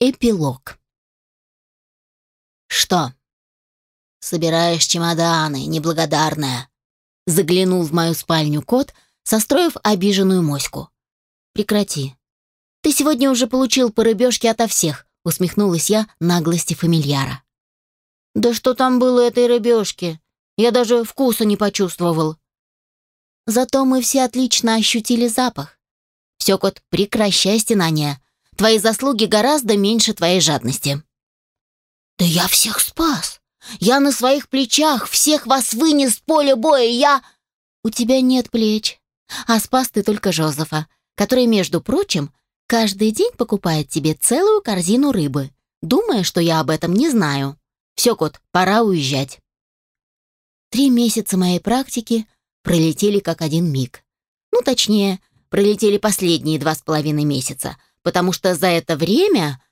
Эпилог. «Что? Собираешь чемоданы, неблагодарная?» Заглянул в мою спальню кот, состроив обиженную моську. «Прекрати. Ты сегодня уже получил по рыбешке ото всех», усмехнулась я наглости фамильяра. «Да что там было этой рыбешки? Я даже вкуса не почувствовал». Зато мы все отлично ощутили запах. Все, кот, прекращай стенания. Твои заслуги гораздо меньше твоей жадности. Да я всех спас. Я на своих плечах всех вас вынес с поля боя. Я... У тебя нет плеч. А спас ты только Жозефа, который, между прочим, каждый день покупает тебе целую корзину рыбы, думая, что я об этом не знаю. Все, кот, пора уезжать. Три месяца моей практики пролетели как один миг. Ну, точнее, пролетели последние два с половиной месяца, потому что за это время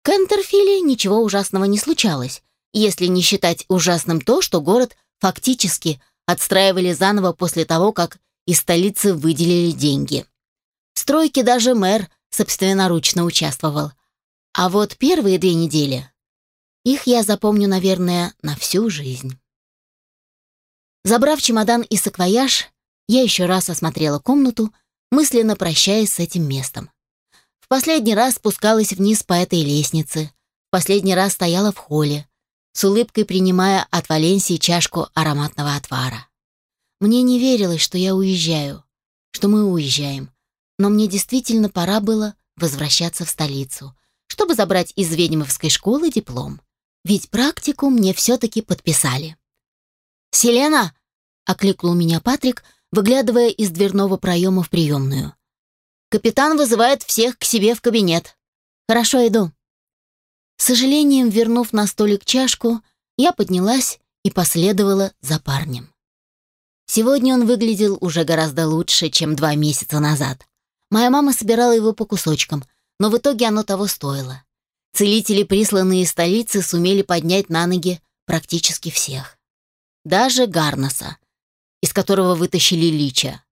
в Кентерфиле ничего ужасного не случалось, если не считать ужасным то, что город фактически отстраивали заново после того, как из столицы выделили деньги. В стройке даже мэр собственноручно участвовал. А вот первые две недели, их я запомню, наверное, на всю жизнь. Забрав чемодан и саквояж, я еще раз осмотрела комнату, мысленно прощаясь с этим местом. Последний раз спускалась вниз по этой лестнице, последний раз стояла в холле, с улыбкой принимая от Валенсии чашку ароматного отвара. Мне не верилось, что я уезжаю, что мы уезжаем, но мне действительно пора было возвращаться в столицу, чтобы забрать из ведьмовской школы диплом. Ведь практику мне все-таки подписали. «Селена!» — окликнул меня Патрик, выглядывая из дверного проема в приемную. «Капитан вызывает всех к себе в кабинет. Хорошо, иду». С сожалением, вернув на столик чашку, я поднялась и последовала за парнем. Сегодня он выглядел уже гораздо лучше, чем два месяца назад. Моя мама собирала его по кусочкам, но в итоге оно того стоило. Целители, присланные из столицы, сумели поднять на ноги практически всех даже Гарнаса, из которого вытащили Лича.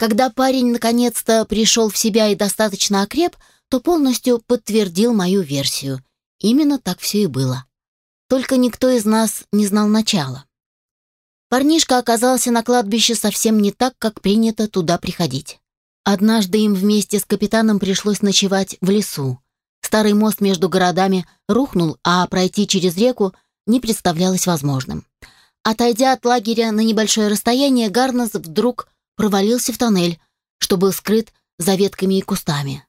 Когда парень наконец-то пришел в себя и достаточно окреп, то полностью подтвердил мою версию. Именно так все и было. Только никто из нас не знал начала. Парнишка оказался на кладбище совсем не так, как принято туда приходить. Однажды им вместе с капитаном пришлось ночевать в лесу. Старый мост между городами рухнул, а пройти через реку не представлялось возможным. Отойдя от лагеря на небольшое расстояние, Гарнес вдруг провалился в тоннель, что был скрыт за ветками и кустами.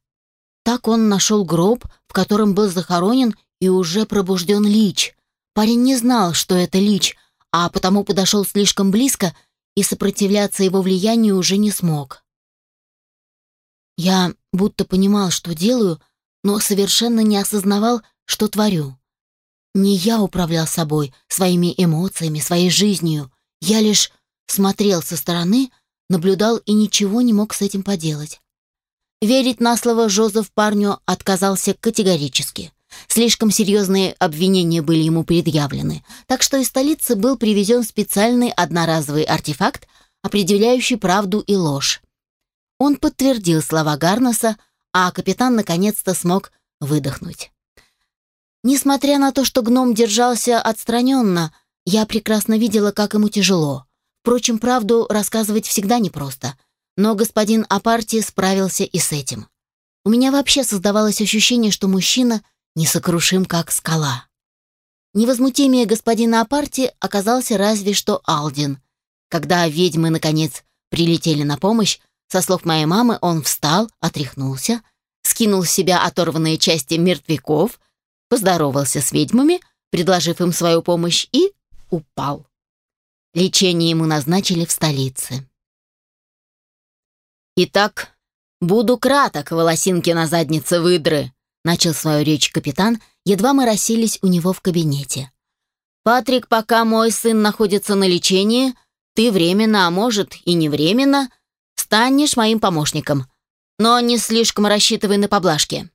Так он нашел гроб, в котором был захоронен и уже пробужден Лич. Парень не знал, что это Лич, а потому подошел слишком близко и сопротивляться его влиянию уже не смог. Я будто понимал, что делаю, но совершенно не осознавал, что творю. Не я управлял собой, своими эмоциями, своей жизнью. Я лишь смотрел со стороны, наблюдал и ничего не мог с этим поделать. Верить на слово Жозеф парню отказался категорически. Слишком серьезные обвинения были ему предъявлены, так что из столицы был привезен специальный одноразовый артефакт, определяющий правду и ложь. Он подтвердил слова Гарнаса, а капитан наконец-то смог выдохнуть. Несмотря на то, что гном держался отстраненно, я прекрасно видела, как ему тяжело. Впрочем, правду рассказывать всегда непросто. Но господин Апарти справился и с этим. У меня вообще создавалось ощущение, что мужчина несокрушим, как скала. Невозмутимее господина Апарти оказался разве что Алдин. Когда ведьмы, наконец, прилетели на помощь, со слов моей мамы, он встал, отряхнулся, скинул с себя оторванные части мертвяков — поздоровался с ведьмами, предложив им свою помощь, и упал. Лечение ему назначили в столице. «Итак, буду краток, волосинки на заднице выдры», начал свою речь капитан, едва мы расселись у него в кабинете. «Патрик, пока мой сын находится на лечении, ты временно, а может и не временно, станешь моим помощником, но не слишком рассчитывай на поблажки.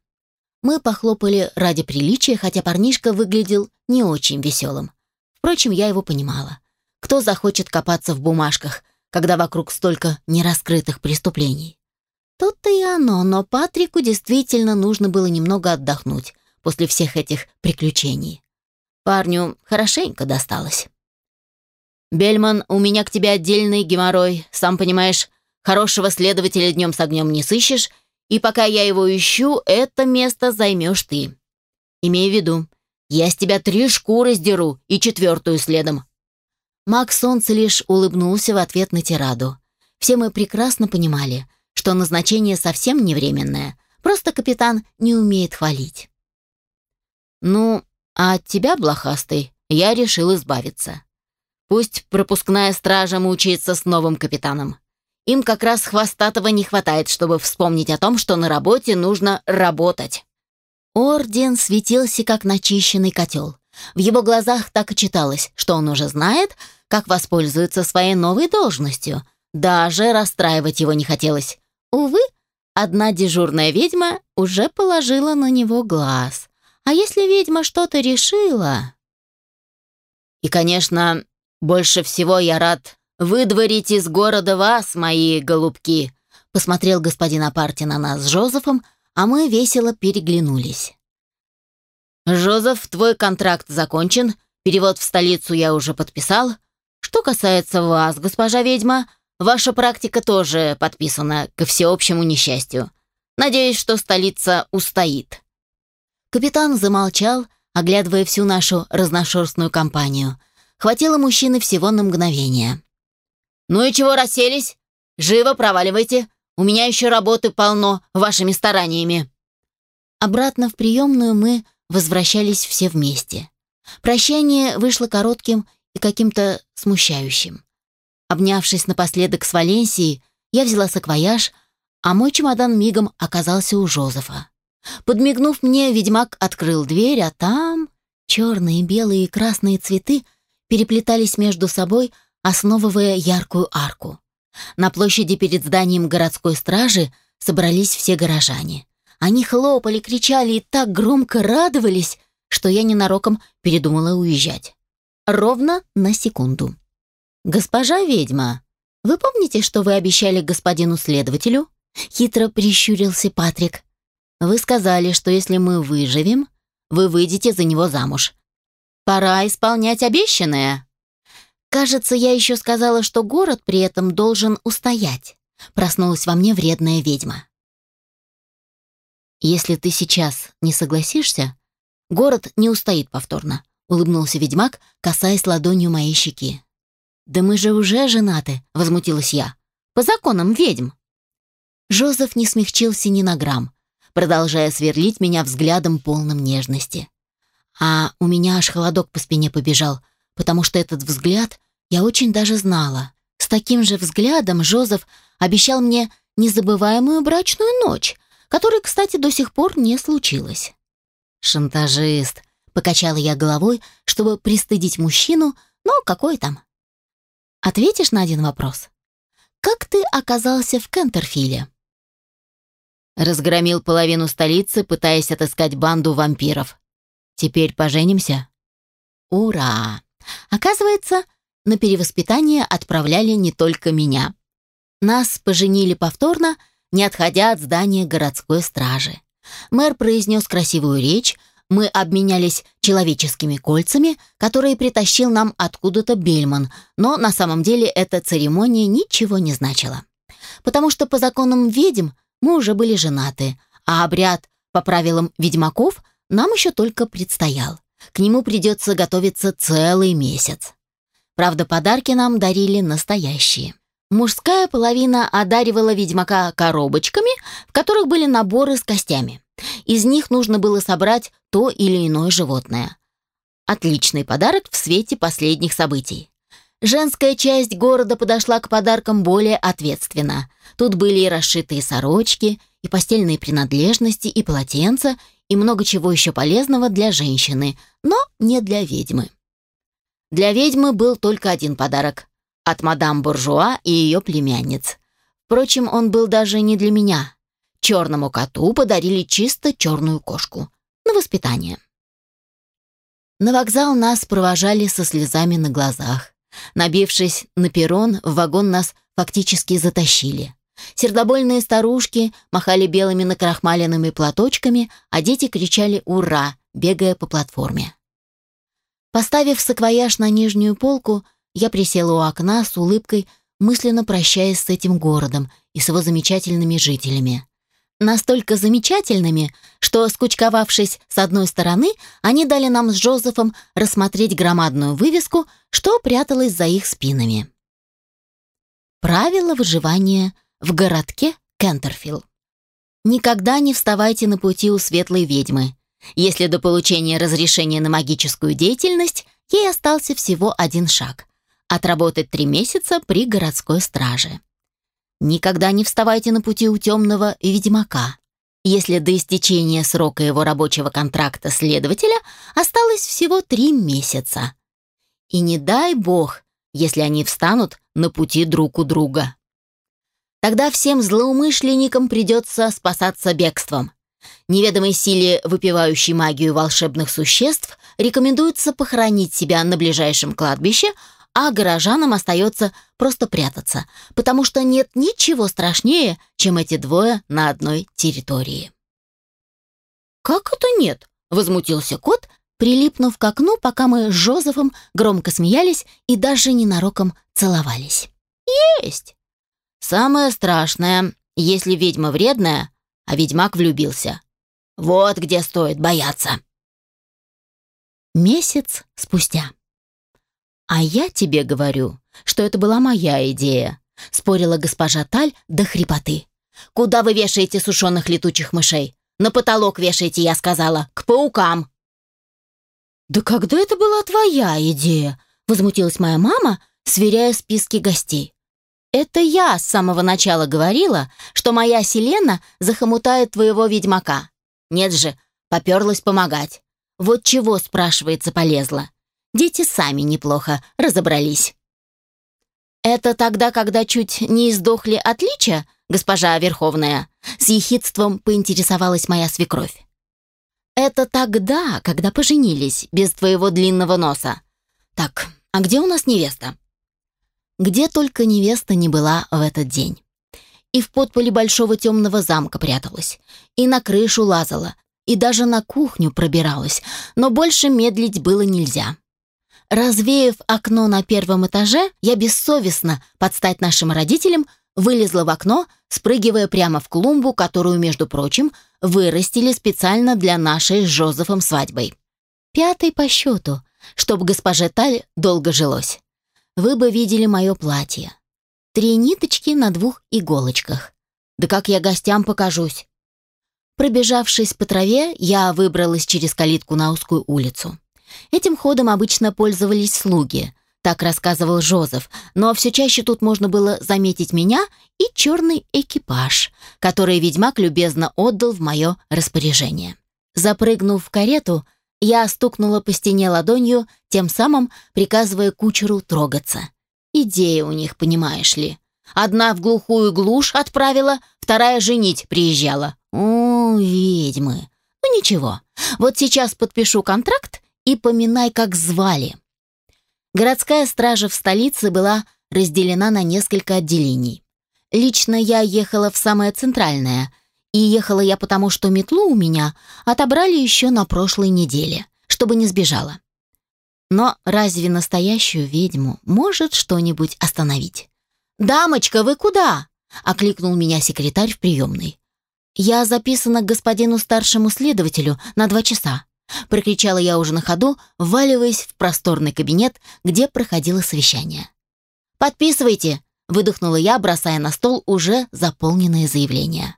Мы похлопали ради приличия, хотя парнишка выглядел не очень веселым. Впрочем, я его понимала. Кто захочет копаться в бумажках, когда вокруг столько нераскрытых преступлений? Тут-то и оно, но Патрику действительно нужно было немного отдохнуть после всех этих приключений. Парню хорошенько досталось. «Бельман, у меня к тебе отдельный геморрой. Сам понимаешь, хорошего следователя днем с огнем не сыщешь, и пока я его ищу, это место займешь ты. Имей в виду, я с тебя три шкуры сдеру и четвертую следом». Макс Солнце лишь улыбнулся в ответ на тираду. Все мы прекрасно понимали, что назначение совсем не временное, просто капитан не умеет хвалить. «Ну, а от тебя, блохастый, я решил избавиться. Пусть пропускная стража мучается с новым капитаном. Им как раз хвостатого не хватает, чтобы вспомнить о том, что на работе нужно работать. Орден светился, как начищенный котел. В его глазах так и читалось, что он уже знает, как воспользуется своей новой должностью. Даже расстраивать его не хотелось. Увы, одна дежурная ведьма уже положила на него глаз. А если ведьма что-то решила... И, конечно, больше всего я рад выдворить из города вас, мои голубки», посмотрел господин Апарти на нас с Жозефом, а мы весело переглянулись. «Жозеф, твой контракт закончен, перевод в столицу я уже подписал. Что касается вас, госпожа ведьма, ваша практика тоже подписана ко всеобщему несчастью. Надеюсь, что столица устоит». Капитан замолчал, оглядывая всю нашу разношерстную компанию. Хватило мужчины всего на мгновение. «Ну и чего расселись? Живо проваливайте. У меня еще работы полно вашими стараниями». Обратно в приемную мы возвращались все вместе. Прощание вышло коротким и каким-то смущающим. Обнявшись напоследок с Валенсией, я взяла саквояж, а мой чемодан мигом оказался у Жозефа. Подмигнув мне, ведьмак открыл дверь, а там черные, белые и красные цветы переплетались между собой, основывая яркую арку. На площади перед зданием городской стражи собрались все горожане. Они хлопали, кричали и так громко радовались, что я ненароком передумала уезжать. Ровно на секунду. «Госпожа ведьма, вы помните, что вы обещали господину следователю?» Хитро прищурился Патрик. «Вы сказали, что если мы выживем, вы выйдете за него замуж. Пора исполнять обещанное». Кажется, я еще сказала, что город при этом должен устоять. Проснулась во мне вредная ведьма. Если ты сейчас не согласишься, город не устоит повторно, улыбнулся ведьмак, касаясь ладонью моей щеки. Да мы же уже женаты, возмутилась я. По законам ведьм. Жозеф не смягчился ни на грамм, продолжая сверлить меня взглядом полным нежности. А у меня аж холодок по спине побежал — потому что этот взгляд я очень даже знала. С таким же взглядом Жозеф обещал мне незабываемую брачную ночь, которая, кстати, до сих пор не случилась. «Шантажист», — покачала я головой, чтобы пристыдить мужчину, но какой там? Ответишь на один вопрос? Как ты оказался в Кентерфиле? Разгромил половину столицы, пытаясь отыскать банду вампиров. Теперь поженимся? Ура! Оказывается, на перевоспитание отправляли не только меня. Нас поженили повторно, не отходя от здания городской стражи. Мэр произнес красивую речь, мы обменялись человеческими кольцами, которые притащил нам откуда-то Бельман, но на самом деле эта церемония ничего не значила. Потому что по законам ведьм мы уже были женаты, а обряд по правилам ведьмаков нам еще только предстоял. К нему придется готовиться целый месяц. Правда, подарки нам дарили настоящие. Мужская половина одаривала ведьмака коробочками, в которых были наборы с костями. Из них нужно было собрать то или иное животное. Отличный подарок в свете последних событий. Женская часть города подошла к подаркам более ответственно. Тут были и расшитые сорочки, и постельные принадлежности, и полотенца, и много чего еще полезного для женщины, но не для ведьмы. Для ведьмы был только один подарок – от мадам Буржуа и ее племянниц. Впрочем, он был даже не для меня. Черному коту подарили чисто черную кошку. На воспитание. На вокзал нас провожали со слезами на глазах. Набившись на перрон, в вагон нас фактически затащили. Сердобольные старушки махали белыми накрахмаленными платочками, а дети кричали «Ура!», бегая по платформе. Поставив саквояж на нижнюю полку, я присела у окна с улыбкой, мысленно прощаясь с этим городом и с его замечательными жителями. Настолько замечательными, что, скучковавшись с одной стороны, они дали нам с Джозефом рассмотреть громадную вывеску, что пряталась за их спинами. Правила выживания в городке Кентерфилл. Никогда не вставайте на пути у светлой ведьмы. Если до получения разрешения на магическую деятельность ей остался всего один шаг — отработать три месяца при городской страже. Никогда не вставайте на пути у темного ведьмака. Если до истечения срока его рабочего контракта следователя осталось всего три месяца. И не дай бог, если они встанут на пути друг у друга. Тогда всем злоумышленникам придется спасаться бегством. Неведомой силе, выпивающей магию волшебных существ, рекомендуется похоронить себя на ближайшем кладбище, а горожанам остается просто прятаться, потому что нет ничего страшнее, чем эти двое на одной территории. «Как это нет?» — возмутился кот, прилипнув к окну, пока мы с Жозефом громко смеялись и даже ненароком целовались. «Есть!» «Самое страшное, если ведьма вредная, а ведьмак влюбился. Вот где стоит бояться!» Месяц спустя. «А я тебе говорю, что это была моя идея», — спорила госпожа Таль до хрипоты. «Куда вы вешаете сушеных летучих мышей? На потолок вешаете, я сказала, к паукам!» «Да когда это была твоя идея?» — возмутилась моя мама, сверяя списки гостей. «Это я с самого начала говорила, что моя Селена захомутает твоего ведьмака. Нет же, поперлась помогать. Вот чего, спрашивается, полезла. Дети сами неплохо разобрались». «Это тогда, когда чуть не издохли от госпожа Верховная?» С ехидством поинтересовалась моя свекровь. Это тогда, когда поженились, без твоего длинного носа. Так, а где у нас невеста? Где только невеста не была в этот день. И в подполе большого темного замка пряталась, и на крышу лазала, и даже на кухню пробиралась, но больше медлить было нельзя. Развеяв окно на первом этаже, я бессовестно, под стать нашим родителям, вылезла в окно, спрыгивая прямо в клумбу, которую, между прочим, вырастили специально для нашей с Жозефом свадьбой. Пятый по счету, чтоб госпоже Таль долго жилось. Вы бы видели мое платье. Три ниточки на двух иголочках. Да как я гостям покажусь. Пробежавшись по траве, я выбралась через калитку на узкую улицу. Этим ходом обычно пользовались слуги — так рассказывал Жозеф, но все чаще тут можно было заметить меня и черный экипаж, который ведьмак любезно отдал в мое распоряжение. Запрыгнув в карету, я стукнула по стене ладонью, тем самым приказывая кучеру трогаться. Идея у них, понимаешь ли. Одна в глухую глушь отправила, вторая женить приезжала. О, ведьмы. Ну ничего, вот сейчас подпишу контракт и поминай, как звали. Городская стража в столице была разделена на несколько отделений. Лично я ехала в самое центральное, и ехала я потому, что метлу у меня отобрали еще на прошлой неделе, чтобы не сбежала. Но разве настоящую ведьму может что-нибудь остановить? «Дамочка, вы куда?» — окликнул меня секретарь в приемной. «Я записана к господину старшему следователю на два часа. — прокричала я уже на ходу, вваливаясь в просторный кабинет, где проходило совещание. «Подписывайте!» — выдохнула я, бросая на стол уже заполненное заявление.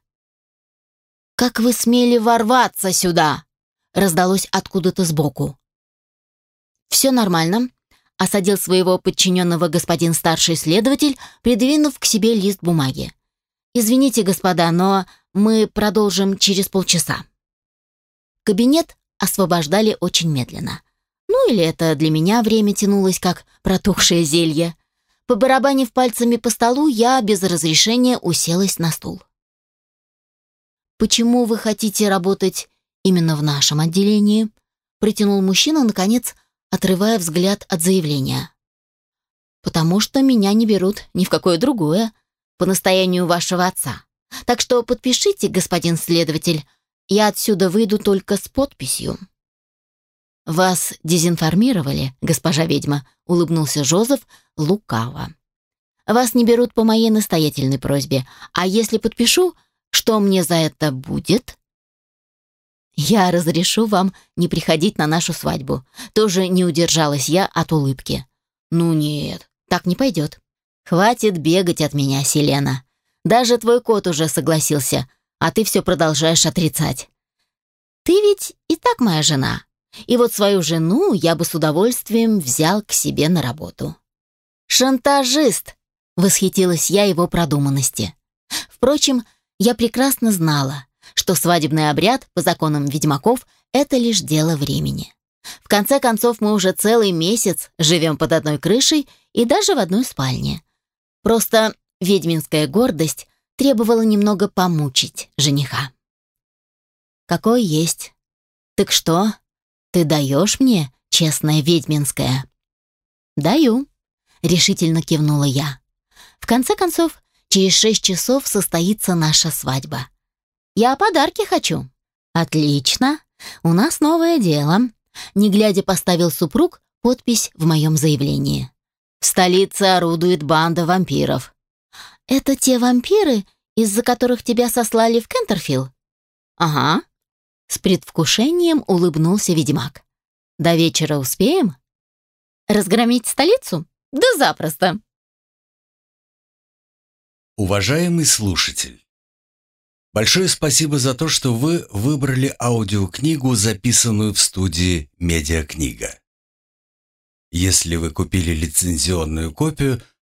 «Как вы смели ворваться сюда?» — раздалось откуда-то сбоку. «Все нормально», — осадил своего подчиненного господин старший следователь, придвинув к себе лист бумаги. «Извините, господа, но мы продолжим через полчаса». Кабинет освобождали очень медленно. Ну или это для меня время тянулось, как протухшее зелье. Побарабанив пальцами по столу, я без разрешения уселась на стул. «Почему вы хотите работать именно в нашем отделении?» Притянул мужчина, наконец, отрывая взгляд от заявления. «Потому что меня не берут ни в какое другое», по настоянию вашего отца. Так что подпишите, господин следователь. Я отсюда выйду только с подписью». «Вас дезинформировали, госпожа ведьма», — улыбнулся Жозеф лукаво. «Вас не берут по моей настоятельной просьбе, а если подпишу, что мне за это будет?» «Я разрешу вам не приходить на нашу свадьбу». Тоже не удержалась я от улыбки. «Ну нет, так не пойдет. Хватит бегать от меня, Селена. Даже твой кот уже согласился, а ты все продолжаешь отрицать. Ты ведь и так моя жена, и вот свою жену я бы с удовольствием взял к себе на работу. «Шантажист!» — восхитилась я его продуманности. Впрочем, я прекрасно знала, что свадебный обряд по законам ведьмаков — это лишь дело времени. В конце концов, мы уже целый месяц живем под одной крышей и даже в одной спальне. Просто ведьминская гордость требовала немного помучить жениха. «Какой есть. Так что, ты даешь мне, честная ведьминская?» «Даю», — решительно кивнула я. «В конце концов, через шесть часов состоится наша свадьба. Я подарки хочу». «Отлично. У нас новое дело». Не глядя поставил супруг подпись в моем заявлении. «В столице орудует банда вампиров». «Это те вампиры, из-за которых тебя сослали в Кентерфилл?» «Ага», с предвкушением улыбнулся ведьмак. «До вечера успеем?» «Разгромить столицу? Да запросто!» Уважаемый слушатель, большое спасибо за то, что вы выбрали аудиокнигу, записанную в студии «Медиакнига». Если вы купили лицензионную копию,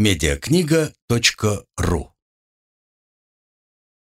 медиакнига.ру